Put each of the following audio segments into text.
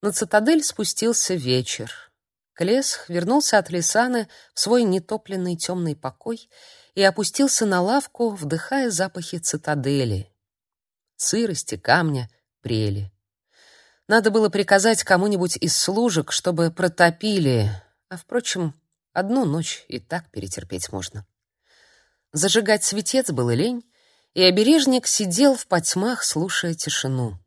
На цитадель спустился вечер. Клесх вернулся от Лисаны в свой нетопленный темный покой и опустился на лавку, вдыхая запахи цитадели. Сырости, камня, прели. Надо было приказать кому-нибудь из служек, чтобы протопили, а, впрочем, одну ночь и так перетерпеть можно. Зажигать светец было лень, и обережник сидел в потьмах, слушая тишину.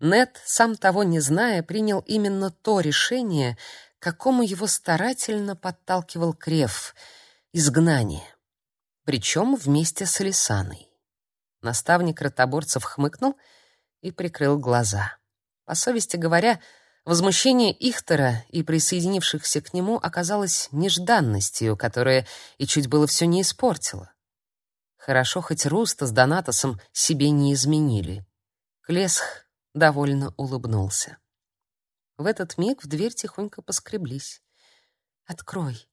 Нет, сам того не зная, принял именно то решение, к какому его старательно подталкивал Крев — изгнание. Причем вместе с Алисаной. Наставник ротоборцев хмыкнул и прикрыл глаза. По совести говоря, возмущение Ихтера и присоединившихся к нему оказалось нежданностью, которая и чуть было все не испортила. Хорошо, хоть Руста с Донатосом себе не изменили. Клесх довольно улыбнулся. В этот миг в дверь тихонько поскреблись. «Открой!»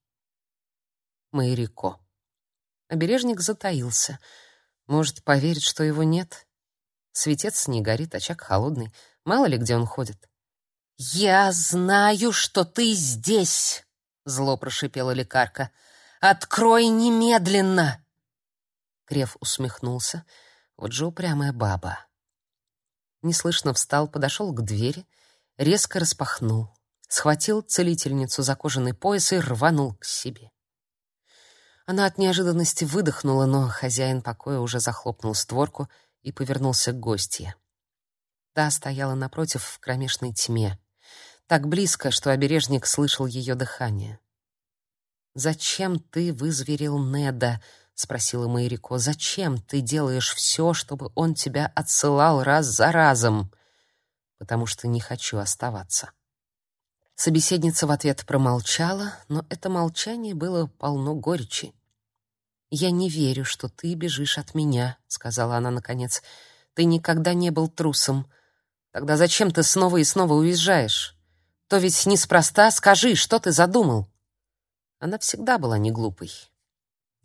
Майрико. Обережник затаился. Может, поверит, что его нет? Светец не горит, очаг холодный. Мало ли, где он ходит. «Я знаю, что ты здесь!» — зло прошипела лекарка. «Открой немедленно!» Крев усмехнулся. Вот же упрямая баба. Неслышно встал, подошел к двери, резко распахнул, схватил целительницу за кожаный пояс и рванул к себе. Она от неожиданности выдохнула, но хозяин покоя уже захлопнул створку и повернулся к гостье. Та стояла напротив в кромешной тьме, так близко, что обережник слышал ее дыхание. «Зачем ты вызверил Неда?» — спросила Майрико. «Зачем ты делаешь все, чтобы он тебя отсылал раз за разом?» «Потому что не хочу оставаться». Собеседница в ответ промолчала, но это молчание было полно горечи. «Я не верю, что ты бежишь от меня», — сказала она наконец. «Ты никогда не был трусом. Тогда зачем ты снова и снова уезжаешь? То ведь неспроста. Скажи, что ты задумал?» Она всегда была не глупой.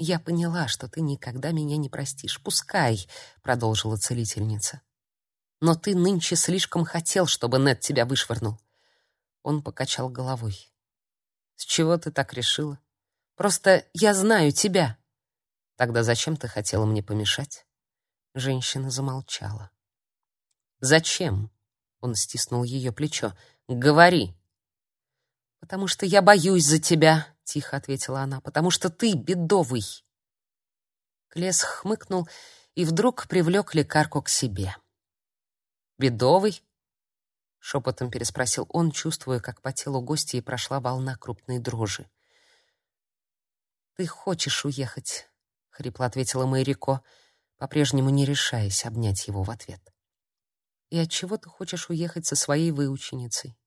Я поняла, что ты никогда меня не простишь. Пускай, продолжила целительница. Но ты нынче слишком хотел, чтобы Нед тебя вышвырнул. Он покачал головой. С чего ты так решила? Просто я знаю тебя. Тогда зачем ты хотела мне помешать? Женщина замолчала. Зачем? Он стиснул ее плечо. Говори. Потому что я боюсь за тебя, тихо ответила она, потому что ты бедовый. Клес хмыкнул и вдруг привлек лекарку к себе. Бедовый? шепотом переспросил он, чувствуя, как по телу гостьи прошла волна крупной дрожи. Ты хочешь уехать, хрипло ответила Майрико, по-прежнему не решаясь обнять его в ответ. И от чего ты хочешь уехать со своей выученицей?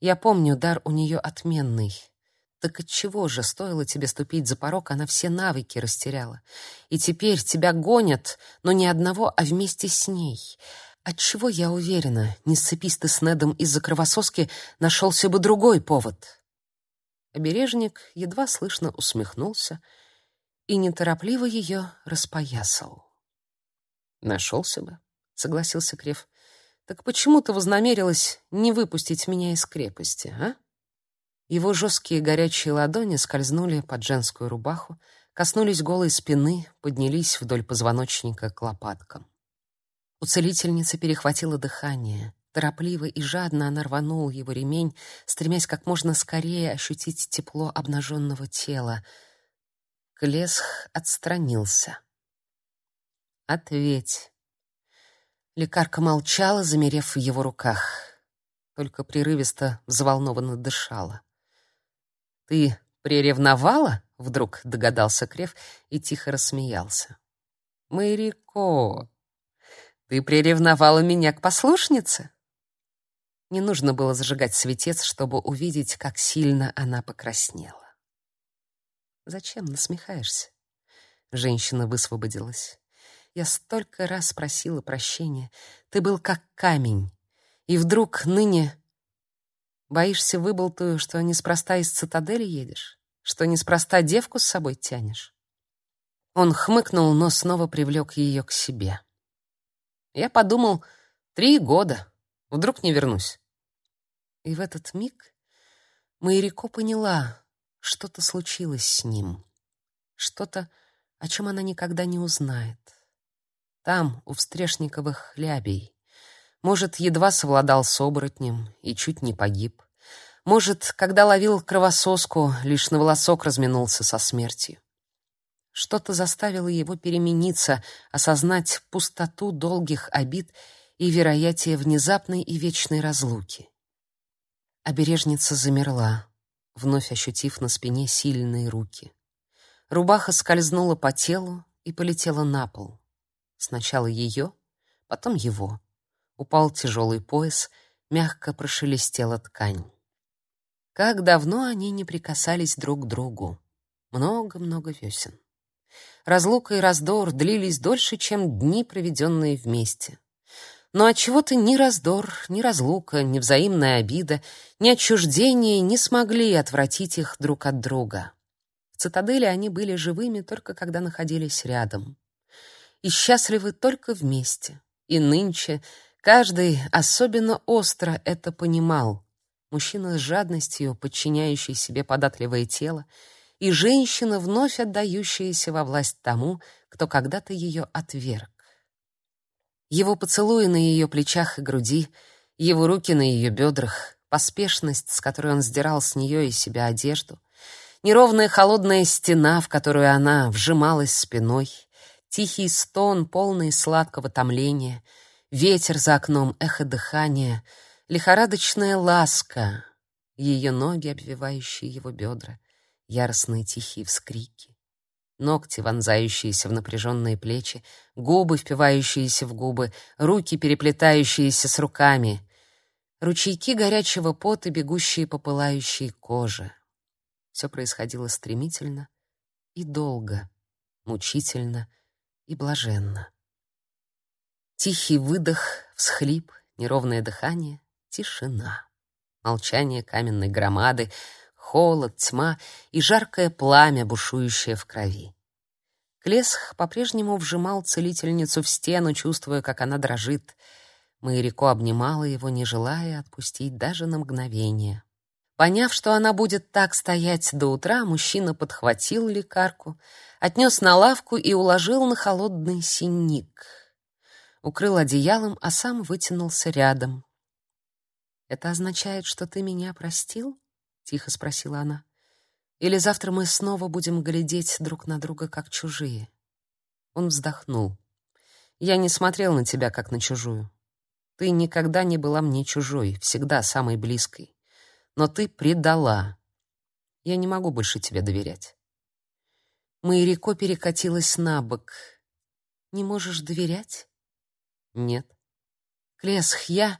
Я помню, дар у нее отменный. Так отчего же стоило тебе ступить за порог, она все навыки растеряла. И теперь тебя гонят, но не одного, а вместе с ней. Отчего я уверена, не сцепись ты с Недом из-за кровососки, нашелся бы другой повод. Обережник едва слышно усмехнулся и неторопливо ее распоясал. Нашелся бы, согласился Крев. Так почему ты вознамерилась не выпустить меня из крепости, а? Его жесткие горячие ладони скользнули под женскую рубаху, коснулись голой спины, поднялись вдоль позвоночника к лопаткам. У целительницы перехватило дыхание. Торопливо и жадно она рванула его ремень, стремясь как можно скорее ощутить тепло обнаженного тела. Клесх отстранился. «Ответь». Лекарка молчала, замерев в его руках. Только прерывисто, взволнованно дышала. Ты приревновала? Вдруг догадался Крев и тихо рассмеялся. Мэрико, ты приревновала меня к послушнице? Не нужно было зажигать светец, чтобы увидеть, как сильно она покраснела. Зачем насмехаешься? Женщина высвободилась. Я столько раз просила прощения. Ты был как камень. И вдруг ныне Боишься, выболтаю, что неспроста из цитадели едешь? Что неспроста девку с собой тянешь?» Он хмыкнул, но снова привлек ее к себе. «Я подумал, три года. Вдруг не вернусь. И в этот миг Майрико поняла, что-то случилось с ним. Что-то, о чем она никогда не узнает. Там, у Встрешниковых хлябей. Может, едва совладал с оборотнем и чуть не погиб. Может, когда ловил кровососку, лишь на волосок разминулся со смертью. Что-то заставило его перемениться, осознать пустоту долгих обид и вероятие внезапной и вечной разлуки. Обережница замерла, вновь ощутив на спине сильные руки. Рубаха скользнула по телу и полетела на пол. Сначала ее, потом его. Упал тяжелый пояс, мягко прошелестела ткань. Как давно они не прикасались друг к другу. Много-много весен. Разлука и раздор длились дольше, чем дни, проведенные вместе. Но от чего то ни раздор, ни разлука, ни взаимная обида, ни отчуждение не смогли отвратить их друг от друга. В цитадели они были живыми только когда находились рядом. И счастливы только вместе. И нынче каждый особенно остро это понимал, мужчина с жадностью, подчиняющий себе податливое тело, и женщина, вновь отдающаяся во власть тому, кто когда-то ее отверг. Его поцелуи на ее плечах и груди, его руки на ее бедрах, поспешность, с которой он сдирал с нее и себя одежду, неровная холодная стена, в которую она вжималась спиной, тихий стон, полный сладкого томления, ветер за окном, эхо дыхания — лихорадочная ласка, ее ноги, обвивающие его бедра, яростные тихие вскрики, ногти, вонзающиеся в напряженные плечи, губы, впивающиеся в губы, руки, переплетающиеся с руками, ручейки горячего пота, бегущие по пылающей коже. Все происходило стремительно и долго, мучительно и блаженно. Тихий выдох, всхлип, неровное дыхание, Тишина. Молчание каменной громады, холод, тьма и жаркое пламя, бушующее в крови. Клесх по-прежнему вжимал целительницу в стену, чувствуя, как она дрожит. Майрико обнимала его, не желая отпустить даже на мгновение. Поняв, что она будет так стоять до утра, мужчина подхватил лекарку, отнес на лавку и уложил на холодный синик. Укрыл одеялом, а сам вытянулся рядом, это означает, что ты меня простил? тихо спросила она. Или завтра мы снова будем глядеть друг на друга как чужие? Он вздохнул. Я не смотрел на тебя как на чужую. Ты никогда не была мне чужой, всегда самой близкой. Но ты предала. Я не могу больше тебе доверять. Майрико перекатилась на бок. Не можешь доверять? Нет. Клесх, я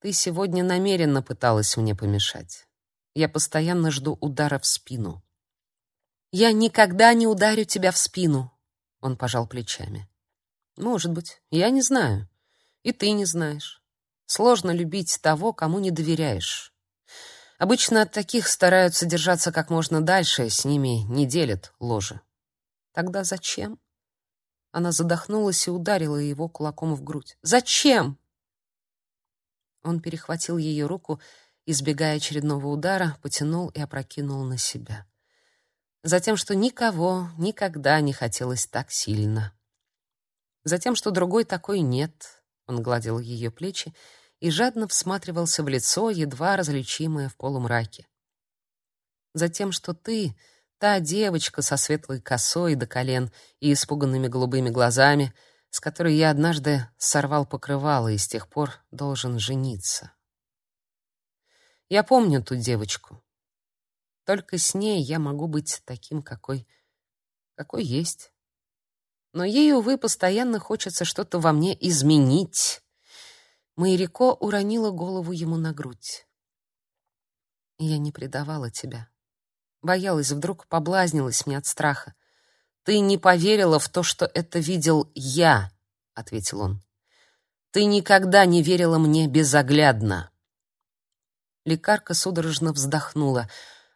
ты сегодня намеренно пыталась мне помешать. Я постоянно жду удара в спину. Я никогда не ударю тебя в спину. Он пожал плечами. Может быть, я не знаю. И ты не знаешь. Сложно любить того, кому не доверяешь. Обычно от таких стараются держаться как можно дальше, с ними не делят ложе. Тогда зачем? Она задохнулась и ударила его кулаком в грудь. Зачем? Он перехватил ее руку, избегая очередного удара, потянул и опрокинул на себя. Затем, что никого никогда не хотелось так сильно. Затем, что другой такой нет. Он гладил ее плечи и жадно всматривался в лицо, едва различимое в полумраке. Затем, что ты, та девочка со светлой косой до колен и испуганными голубыми глазами, с которой я однажды сорвал покрывало и с тех пор должен жениться. Я помню ту девочку. Только с ней я могу быть таким, какой какой есть. Но ей, увы, постоянно хочется что-то во мне изменить. Майрико уронила голову ему на грудь. Я не предавала тебя. Боялась, вдруг поблазнилась мне от страха. Ты не поверила в то, что это видел я, ответил он. Ты никогда не верила мне безоглядно. Лекарка судорожно вздохнула.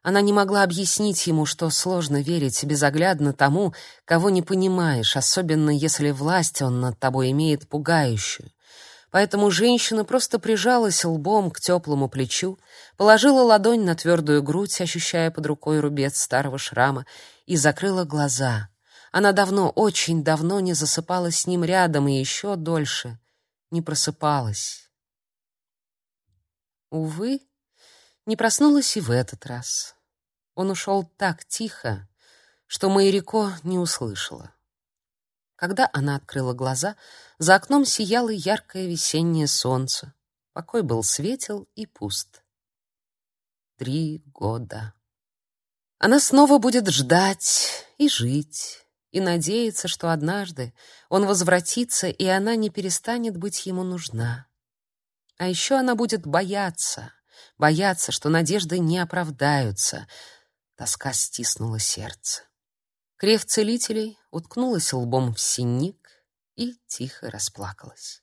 Она не могла объяснить ему, что сложно верить безоглядно тому, кого не понимаешь, особенно если власть он над тобой имеет пугающую. Поэтому женщина просто прижалась лбом к теплому плечу, положила ладонь на твердую грудь, ощущая под рукой рубец старого шрама, и закрыла глаза. Она давно, очень давно не засыпала с ним рядом и еще дольше не просыпалась. Увы, не проснулась и в этот раз. Он ушел так тихо, что Майрико не услышала. Когда она открыла глаза, за окном сияло яркое весеннее солнце. Покой был светел и пуст. Три года. Она снова будет ждать и жить, и надеяться, что однажды он возвратится, и она не перестанет быть ему нужна. А еще она будет бояться, бояться, что надежды не оправдаются. Тоска стиснула сердце. Крев целителей уткнулась лбом в синик и тихо расплакалась.